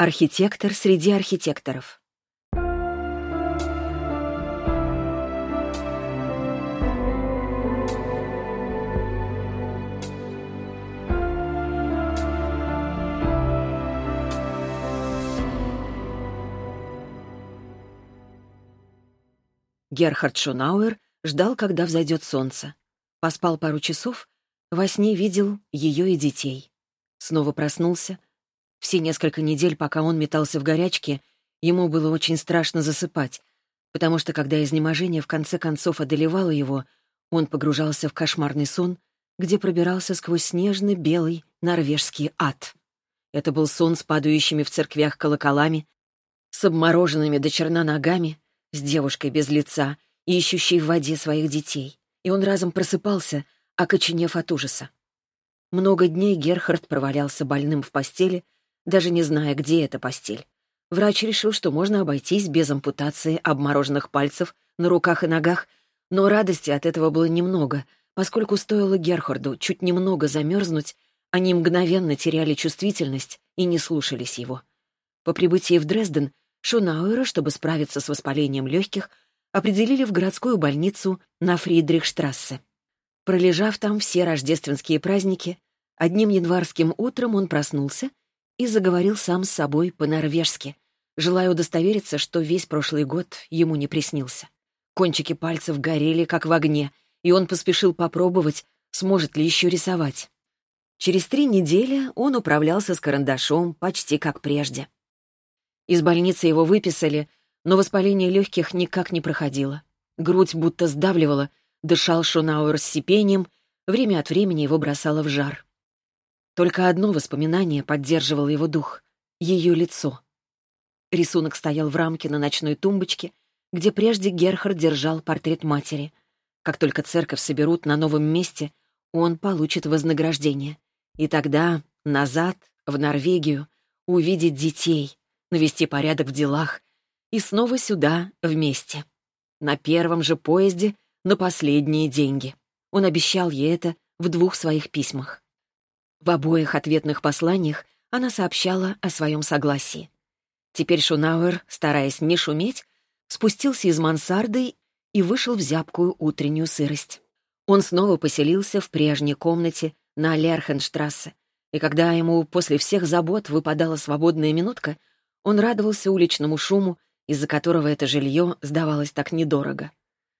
Архитектор среди архитекторов. Герхард Шунауэр ждал, когда взойдет солнце. Поспал пару часов, во сне видел ее и детей. Снова проснулся. Все несколько недель, пока он метался в горячке, ему было очень страшно засыпать, потому что, когда изнеможение в конце концов одолевало его, он погружался в кошмарный сон, где пробирался сквозь снежный белый норвежский ад. Это был сон с падающими в церквях колоколами, с обмороженными до черна ногами, с девушкой без лица, ищущей в воде своих детей. И он разом просыпался, окоченев от ужаса. Много дней Герхард провалялся больным в постели, даже не зная, где эта постель. Врач решил, что можно обойтись без ампутации обмороженных пальцев на руках и ногах, но радости от этого было немного, поскольку стоило Герхарду чуть немного замерзнуть, они мгновенно теряли чувствительность и не слушались его. По прибытии в Дрезден Шунауэра, чтобы справиться с воспалением легких, определили в городскую больницу на Фридрихштрассе. Пролежав там все рождественские праздники, одним январским утром он проснулся и заговорил сам с собой по-норвежски, желая удостовериться, что весь прошлый год ему не приснился. Кончики пальцев горели, как в огне, и он поспешил попробовать, сможет ли еще рисовать. Через три недели он управлялся с карандашом почти как прежде. Из больницы его выписали, но воспаление легких никак не проходило. Грудь будто сдавливала, дышал Шунауэр с сипением, время от времени его бросало в жар. Только одно воспоминание поддерживало его дух — ее лицо. Рисунок стоял в рамке на ночной тумбочке, где прежде Герхард держал портрет матери. Как только церковь соберут на новом месте, он получит вознаграждение. И тогда назад, в Норвегию, увидеть детей, навести порядок в делах и снова сюда вместе. На первом же поезде на последние деньги. Он обещал ей это в двух своих письмах. В обоих ответных посланиях она сообщала о своем согласии. Теперь Шунауэр, стараясь не шуметь, спустился из мансарды и вышел в зябкую утреннюю сырость. Он снова поселился в прежней комнате на Лерхенштрассе, и когда ему после всех забот выпадала свободная минутка, он радовался уличному шуму, из-за которого это жилье сдавалось так недорого.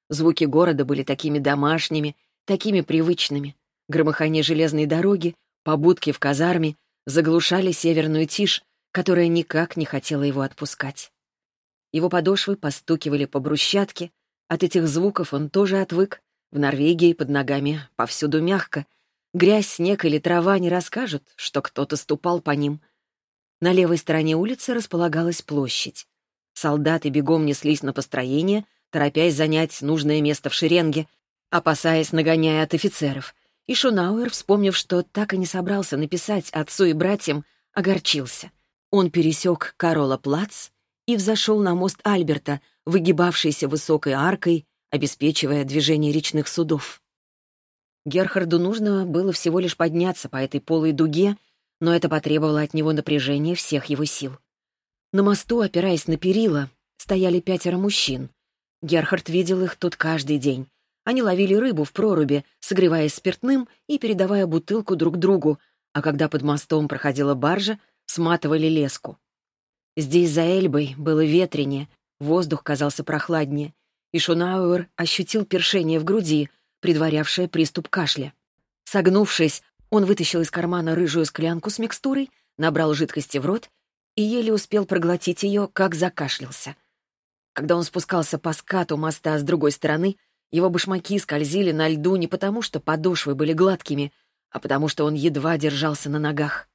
Звуки города были такими домашними, такими привычными. Громыхание железной дороги, побудки в казарме заглушали северную тишь, которая никак не хотела его отпускать. Его подошвы постукивали по брусчатке, от этих звуков он тоже отвык. В Норвегии под ногами повсюду мягко. Грязь, снег или трава не расскажут, что кто-то ступал по ним. На левой стороне улицы располагалась площадь. Солдаты бегом неслись на построение, торопясь занять нужное место в шеренге, опасаясь нагоняя от офицеров. И Шунауэр, вспомнив, что так и не собрался написать отцу и братьям, огорчился. Он пересек Карола Плац и взошел на мост Альберта, выгибавшийся высокой аркой, обеспечивая движение речных судов. Герхарду нужно было всего лишь подняться по этой полой дуге но это потребовало от него напряжения всех его сил. На мосту, опираясь на перила, стояли пятеро мужчин. Герхард видел их тут каждый день. Они ловили рыбу в проруби, согреваясь спиртным и передавая бутылку друг другу, а когда под мостом проходила баржа, сматывали леску. Здесь за Эльбой было ветренее, воздух казался прохладнее, и Шунауэр ощутил першение в груди, предварявшее приступ кашля. Согнувшись, он вытащил из кармана рыжую склянку с микстурой, набрал жидкости в рот и еле успел проглотить ее, как закашлялся. Когда он спускался по скату моста с другой стороны, его башмаки скользили на льду не потому, что подошвы были гладкими, а потому что он едва держался на ногах.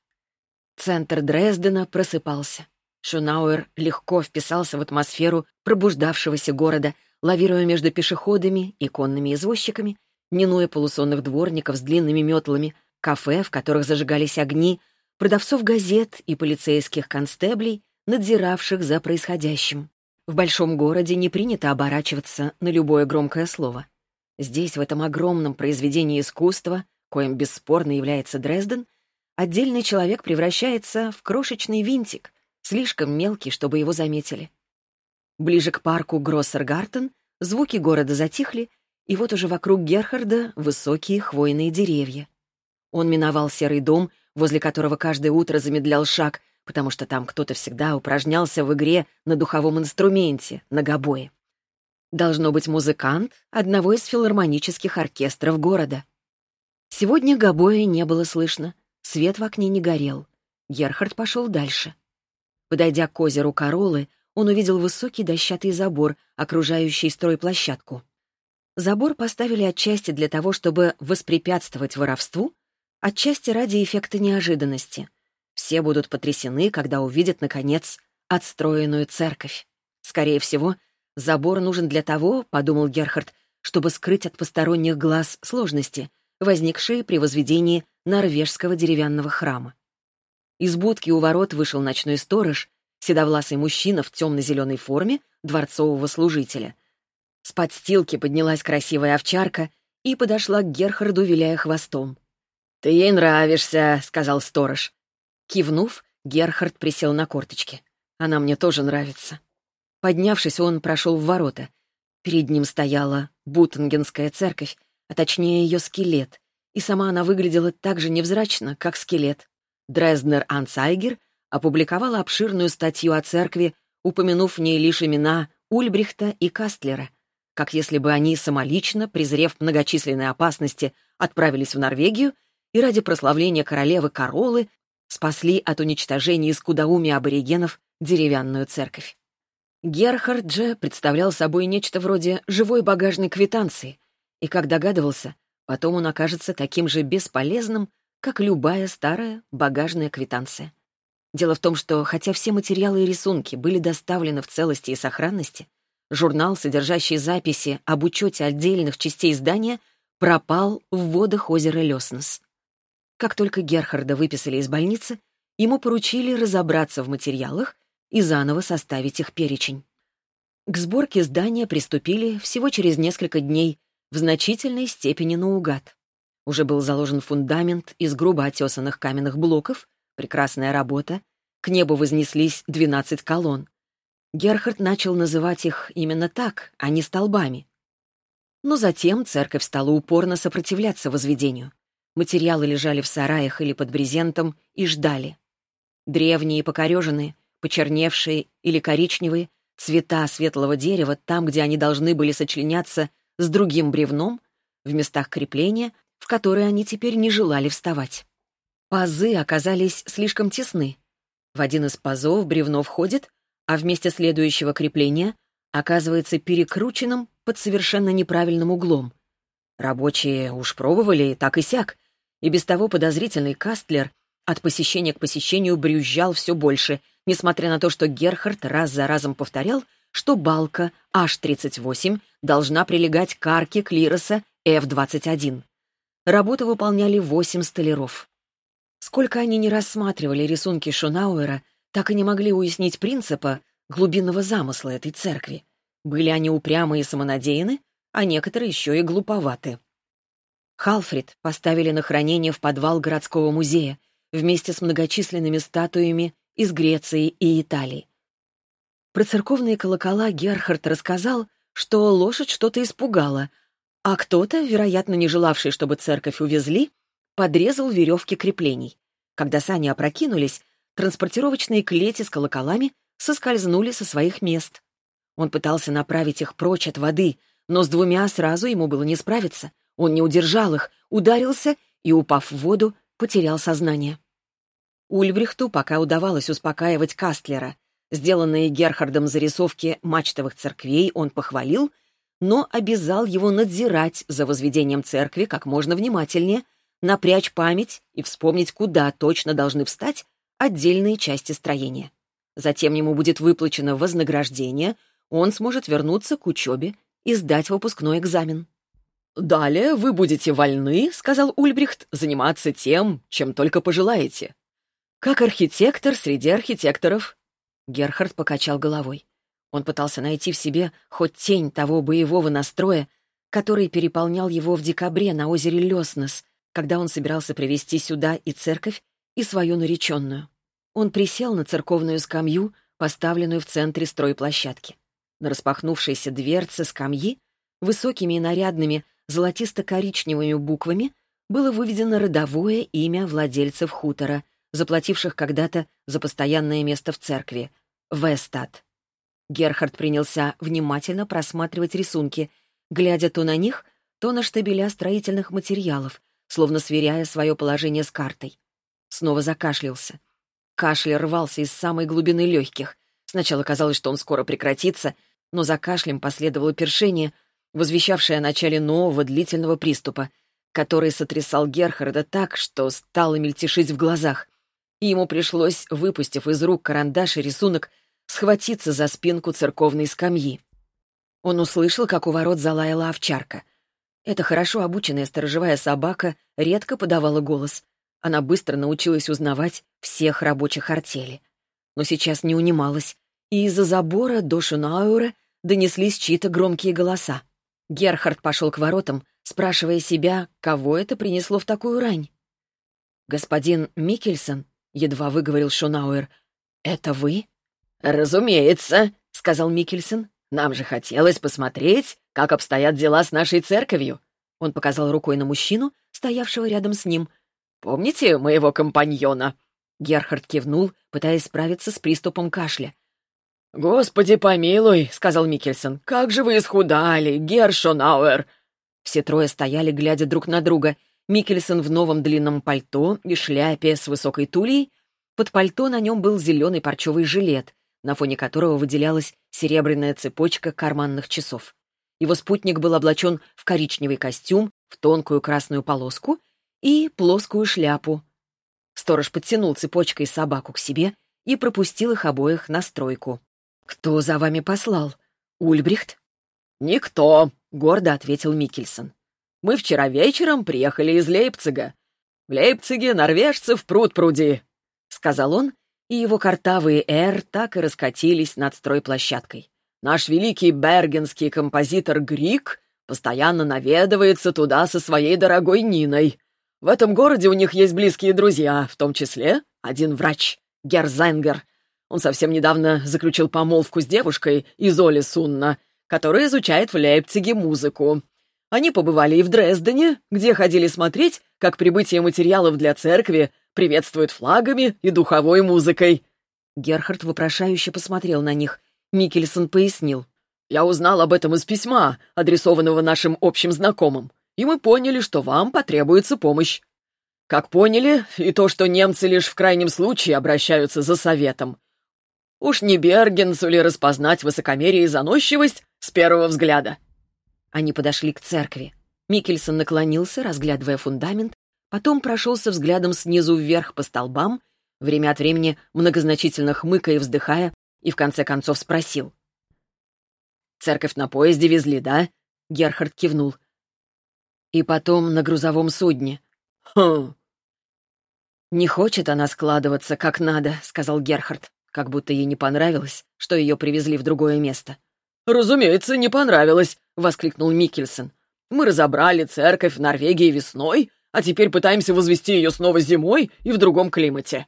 Центр Дрездена просыпался. Шунауэр легко вписался в атмосферу пробуждавшегося города, лавируя между пешеходами и конными извозчиками, минуя полусонных дворников с длинными метлами, кафе, в которых зажигались огни, продавцов газет и полицейских констеблей, надзиравших за происходящим. В большом городе не принято оборачиваться на любое громкое слово. Здесь, в этом огромном произведении искусства, коим бесспорно является Дрезден, отдельный человек превращается в крошечный винтик, слишком мелкий, чтобы его заметили. Ближе к парку Гроссергартен звуки города затихли, и вот уже вокруг Герхарда высокие хвойные деревья. Он миновал серый дом, возле которого каждое утро замедлял шаг, потому что там кто-то всегда упражнялся в игре на духовом инструменте, на гобое. Должно быть музыкант одного из филармонических оркестров города. Сегодня гобоя не было слышно, свет в окне не горел. Герхард пошел дальше. Подойдя к озеру Королы, он увидел высокий дощатый забор, окружающий стройплощадку. Забор поставили отчасти для того, чтобы воспрепятствовать воровству, отчасти ради эффекта неожиданности. Все будут потрясены, когда увидят, наконец, отстроенную церковь. Скорее всего, забор нужен для того, — подумал Герхард, — чтобы скрыть от посторонних глаз сложности, возникшие при возведении норвежского деревянного храма. Из будки у ворот вышел ночной сторож, седовласый мужчина в темно-зеленой форме дворцового служителя. С подстилки поднялась красивая овчарка и подошла к Герхарду, виляя хвостом. «Ты ей нравишься», — сказал сторож. Кивнув, Герхард присел на корточки. «Она мне тоже нравится». Поднявшись, он прошел в ворота. Перед ним стояла Бутенгенская церковь, а точнее ее скелет, и сама она выглядела так же невзрачно, как скелет. Дрезднер Ансайгер опубликовала обширную статью о церкви, упомянув в ней лишь имена Ульбрихта и Кастлера, как если бы они самолично, презрев многочисленные опасности, отправились в Норвегию и ради прославления королевы Королы спасли от уничтожения и скудоумия аборигенов деревянную церковь. Герхард же представлял собой нечто вроде живой багажной квитанции, и, как догадывался, потом он окажется таким же бесполезным, как любая старая багажная квитанция. Дело в том, что хотя все материалы и рисунки были доставлены в целости и сохранности, журнал, содержащий записи об учете отдельных частей здания, пропал в водах озера Леснес. Как только Герхарда выписали из больницы, ему поручили разобраться в материалах и заново составить их перечень. К сборке здания приступили всего через несколько дней, в значительной степени наугад. Уже был заложен фундамент из грубо отесанных каменных блоков, прекрасная работа, к небу вознеслись 12 колонн. Герхард начал называть их именно так, а не столбами. Но затем церковь стала упорно сопротивляться возведению. Материалы лежали в сараях или под брезентом и ждали. Древние покореженные, почерневшие или коричневые, цвета светлого дерева там, где они должны были сочленяться с другим бревном, в местах крепления, в которые они теперь не желали вставать. Пазы оказались слишком тесны. В один из пазов бревно входит, а вместе следующего крепления оказывается перекрученным под совершенно неправильным углом. Рабочие уж пробовали так и сяк, и без того подозрительный Кастлер от посещения к посещению брюзжал все больше, несмотря на то, что Герхард раз за разом повторял, что балка H-38 должна прилегать к арке клироса F-21. Работу выполняли восемь столяров. Сколько они не рассматривали рисунки Шунауэра, так и не могли уяснить принципа глубинного замысла этой церкви. Были они упрямы и самонадеяны, а некоторые еще и глуповаты. Халфрид поставили на хранение в подвал городского музея вместе с многочисленными статуями из Греции и Италии. Про церковные колокола Герхард рассказал, что лошадь что-то испугала, а кто-то, вероятно, не желавший, чтобы церковь увезли, подрезал веревки креплений. Когда сани опрокинулись, транспортировочные клети с колоколами соскользнули со своих мест. Он пытался направить их прочь от воды, но с двумя сразу ему было не справиться — он не удержал их, ударился и, упав в воду, потерял сознание. Ульбрихту пока удавалось успокаивать Кастлера. Сделанные Герхардом зарисовки мачтовых церквей он похвалил, но обязал его надзирать за возведением церкви как можно внимательнее, напрячь память и вспомнить, куда точно должны встать отдельные части строения. Затем ему будет выплачено вознаграждение, он сможет вернуться к учебе и сдать выпускной экзамен. «Далее вы будете вольны, — сказал Ульбрихт, — заниматься тем, чем только пожелаете. Как архитектор среди архитекторов». Герхард покачал головой. Он пытался найти в себе хоть тень того боевого настроя, который переполнял его в декабре на озере Леснес, когда он собирался привести сюда и церковь, и свою нареченную. Он присел на церковную скамью, поставленную в центре стройплощадки. На распахнувшейся дверце скамьи высокими и нарядными золотисто-коричневыми буквами было выведено родовое имя владельцев хутора, заплативших когда-то за постоянное место в церкви — Вестат. Герхард принялся внимательно просматривать рисунки, глядя то на них, то на штабеля строительных материалов, словно сверяя свое положение с картой. Снова закашлялся. Кашель рвался из самой глубины легких. Сначала казалось, что он скоро прекратится, но за кашлем последовало першение, возвещавшее о начале нового длительного приступа, который сотрясал Герхарда так, что стало мельтешить в глазах. И ему пришлось, выпустив из рук карандаш и рисунок, схватиться за спинку церковной скамьи. Он услышал, как у ворот залаяла овчарка. Эта хорошо обученная сторожевая собака редко подавала голос. Она быстро научилась узнавать всех рабочих артели. Но сейчас не унималась, и из-за забора до Шунауэра донеслись чьи-то громкие голоса. Герхард пошел к воротам, спрашивая себя, кого это принесло в такую рань. «Господин Микельсон», — едва выговорил Шунауэр, — «это вы?» «Разумеется», — сказал Микельсон. «Нам же хотелось посмотреть, как обстоят дела с нашей церковью». Он показал рукой на мужчину, стоявшего рядом с ним. «Помните моего компаньона?» Герхард кивнул, пытаясь справиться с приступом кашля. «Господи помилуй», — сказал Микельсон, — «как же вы исхудали, Гершонауэр!» Все трое стояли, глядя друг на друга. Микельсон в новом длинном пальто и шляпе с высокой тулей. Под пальто на нем был зеленый парчевый жилет, на фоне которого выделялась серебряная цепочка карманных часов. Его спутник был облачен в коричневый костюм, в тонкую красную полоску и плоскую шляпу. Сторож подтянул цепочкой собаку к себе и пропустил их обоих на стройку. «Кто за вами послал? Ульбрихт?» «Никто», — гордо ответил Микельсон. «Мы вчера вечером приехали из Лейпцига. В Лейпциге норвежцев пруд пруди», — сказал он, и его картавые «Р» так и раскатились над стройплощадкой. «Наш великий бергенский композитор Грик постоянно наведывается туда со своей дорогой Ниной. В этом городе у них есть близкие друзья, в том числе один врач, Герзенгер, он совсем недавно заключил помолвку с девушкой из Оли Сунна, которая изучает в Лейпциге музыку. Они побывали и в Дрездене, где ходили смотреть, как прибытие материалов для церкви приветствуют флагами и духовой музыкой. Герхард вопрошающе посмотрел на них. Микельсон пояснил. «Я узнал об этом из письма, адресованного нашим общим знакомым, и мы поняли, что вам потребуется помощь. Как поняли, и то, что немцы лишь в крайнем случае обращаются за советом. Уж не Бергенсу ли распознать высокомерие и заносчивость с первого взгляда? Они подошли к церкви. Микельсон наклонился, разглядывая фундамент, потом прошелся взглядом снизу вверх по столбам, время от времени многозначительно хмыкая и вздыхая, и в конце концов спросил. «Церковь на поезде везли, да?» Герхард кивнул. «И потом на грузовом судне». «Хм!» «Не хочет она складываться как надо», — сказал Герхард как будто ей не понравилось, что ее привезли в другое место. «Разумеется, не понравилось», — воскликнул Микельсон. «Мы разобрали церковь в Норвегии весной, а теперь пытаемся возвести ее снова зимой и в другом климате».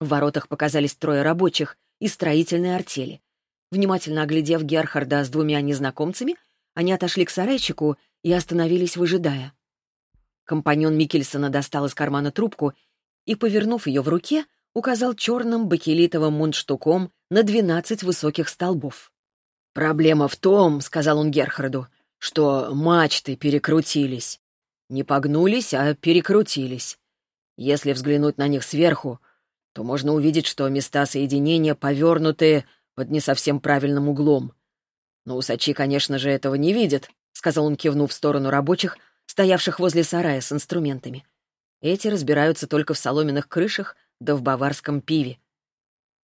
В воротах показались трое рабочих из строительной артели. Внимательно оглядев Герхарда с двумя незнакомцами, они отошли к сарайчику и остановились, выжидая. Компаньон Микельсона достал из кармана трубку и, повернув ее в руке, указал черным бакелитовым мундштуком на двенадцать высоких столбов. «Проблема в том, — сказал он Герхарду, — что мачты перекрутились. Не погнулись, а перекрутились. Если взглянуть на них сверху, то можно увидеть, что места соединения повернуты под не совсем правильным углом. Но усачи, конечно же, этого не видят, — сказал он, кивнув в сторону рабочих, стоявших возле сарая с инструментами. Эти разбираются только в соломенных крышах да в баварском пиве.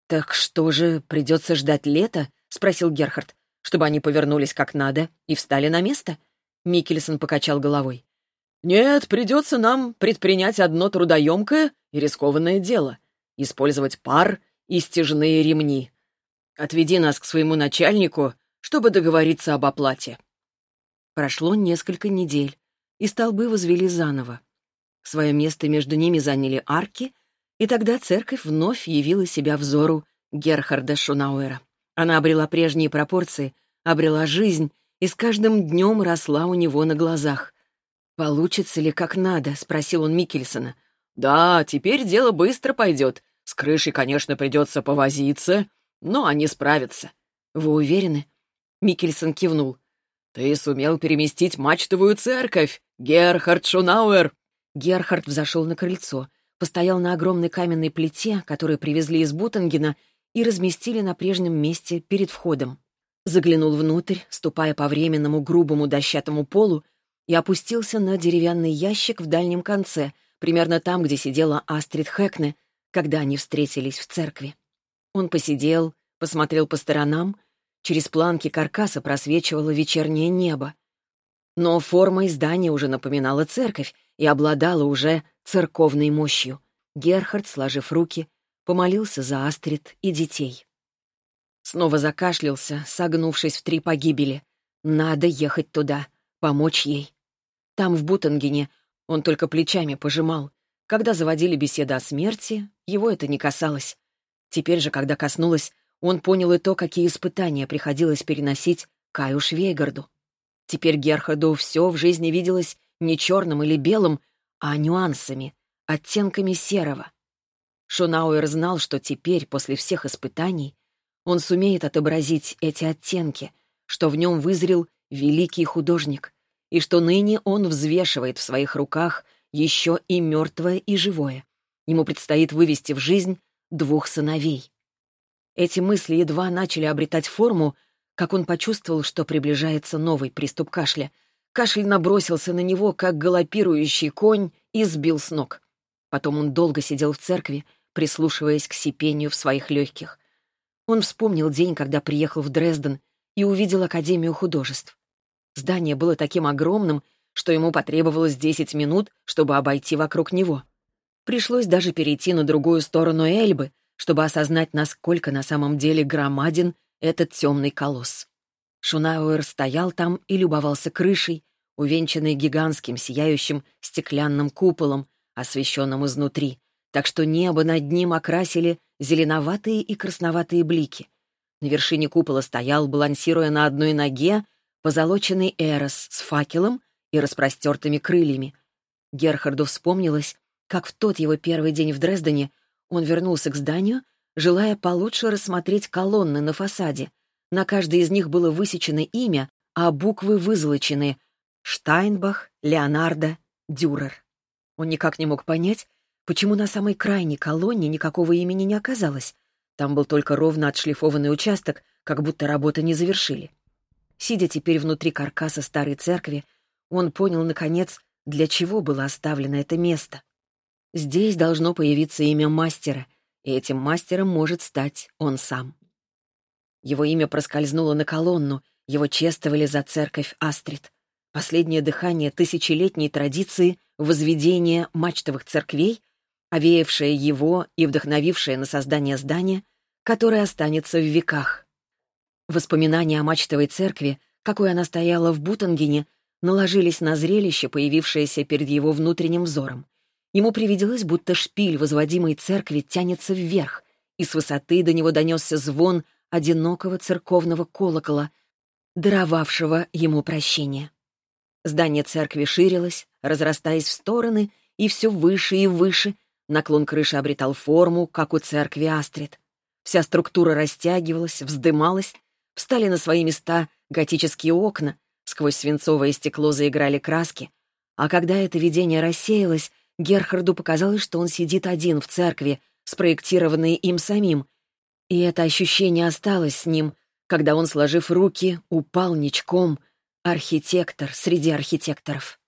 «Так что же, придется ждать лета?» — спросил Герхард, чтобы они повернулись как надо и встали на место. Микельсон покачал головой. «Нет, придется нам предпринять одно трудоемкое и рискованное дело — использовать пар и стяжные ремни. Отведи нас к своему начальнику, чтобы договориться об оплате». Прошло несколько недель, и столбы возвели заново. Свое место между ними заняли арки, И тогда церковь вновь явила себя взору Герхарда Шунауэра. Она обрела прежние пропорции, обрела жизнь и с каждым днем росла у него на глазах. «Получится ли как надо?» — спросил он Микельсона. «Да, теперь дело быстро пойдет. С крышей, конечно, придется повозиться, но они справятся». «Вы уверены?» Микельсон кивнул. «Ты сумел переместить мачтовую церковь, Герхард Шунауэр!» Герхард взошел на крыльцо, постоял на огромной каменной плите, которую привезли из Бутангена, и разместили на прежнем месте перед входом. Заглянул внутрь, ступая по временному грубому дощатому полу, и опустился на деревянный ящик в дальнем конце, примерно там, где сидела Астрид Хэкне, когда они встретились в церкви. Он посидел, посмотрел по сторонам, через планки каркаса просвечивало вечернее небо. Но форма здания уже напоминала церковь и обладала уже церковной мощью. Герхард, сложив руки, помолился за Астрид и детей. Снова закашлялся, согнувшись в три погибели. Надо ехать туда, помочь ей. Там, в Бутангене, он только плечами пожимал. Когда заводили беседы о смерти, его это не касалось. Теперь же, когда коснулось, он понял и то, какие испытания приходилось переносить Каю Швейгарду. Теперь Герхарду все в жизни виделось не черным или белым, а нюансами, оттенками серого. Шунауэр знал, что теперь, после всех испытаний, он сумеет отобразить эти оттенки, что в нем вызрел великий художник, и что ныне он взвешивает в своих руках еще и мертвое, и живое. Ему предстоит вывести в жизнь двух сыновей. Эти мысли едва начали обретать форму, как он почувствовал, что приближается новый приступ кашля. Кашель набросился на него, как галопирующий конь, и сбил с ног. Потом он долго сидел в церкви, прислушиваясь к сипению в своих легких. Он вспомнил день, когда приехал в Дрезден и увидел Академию художеств. Здание было таким огромным, что ему потребовалось 10 минут, чтобы обойти вокруг него. Пришлось даже перейти на другую сторону Эльбы, чтобы осознать, насколько на самом деле громаден этот темный колосс. Шунауэр стоял там и любовался крышей, увенчанной гигантским сияющим стеклянным куполом, освещенным изнутри, так что небо над ним окрасили зеленоватые и красноватые блики. На вершине купола стоял, балансируя на одной ноге, позолоченный Эрос с факелом и распростертыми крыльями. Герхарду вспомнилось, как в тот его первый день в Дрездене он вернулся к зданию, желая получше рассмотреть колонны на фасаде. На каждой из них было высечено имя, а буквы вызолочены — Штайнбах, Леонардо, Дюрер. Он никак не мог понять, почему на самой крайней колонне никакого имени не оказалось. Там был только ровно отшлифованный участок, как будто работы не завершили. Сидя теперь внутри каркаса старой церкви, он понял, наконец, для чего было оставлено это место. Здесь должно появиться имя мастера, и этим мастером может стать он сам. Его имя проскользнуло на колонну, его чествовали за церковь Астрид. Последнее дыхание тысячелетней традиции возведения мачтовых церквей, овеявшее его и вдохновившее на создание здания, которое останется в веках. Воспоминания о мачтовой церкви, какой она стояла в Бутангене, наложились на зрелище, появившееся перед его внутренним взором. Ему привиделось, будто шпиль возводимой церкви тянется вверх, и с высоты до него донесся звон одинокого церковного колокола, даровавшего ему прощение. Здание церкви ширилось, разрастаясь в стороны, и все выше и выше. Наклон крыши обретал форму, как у церкви Астрид. Вся структура растягивалась, вздымалась, Встали на свои места готические окна, сквозь свинцовое стекло заиграли краски. А когда это видение рассеялось, Герхарду показалось, что он сидит один в церкви, спроектированной им самим. И это ощущение осталось с ним, когда он, сложив руки, упал ничком, архитектор среди архитекторов.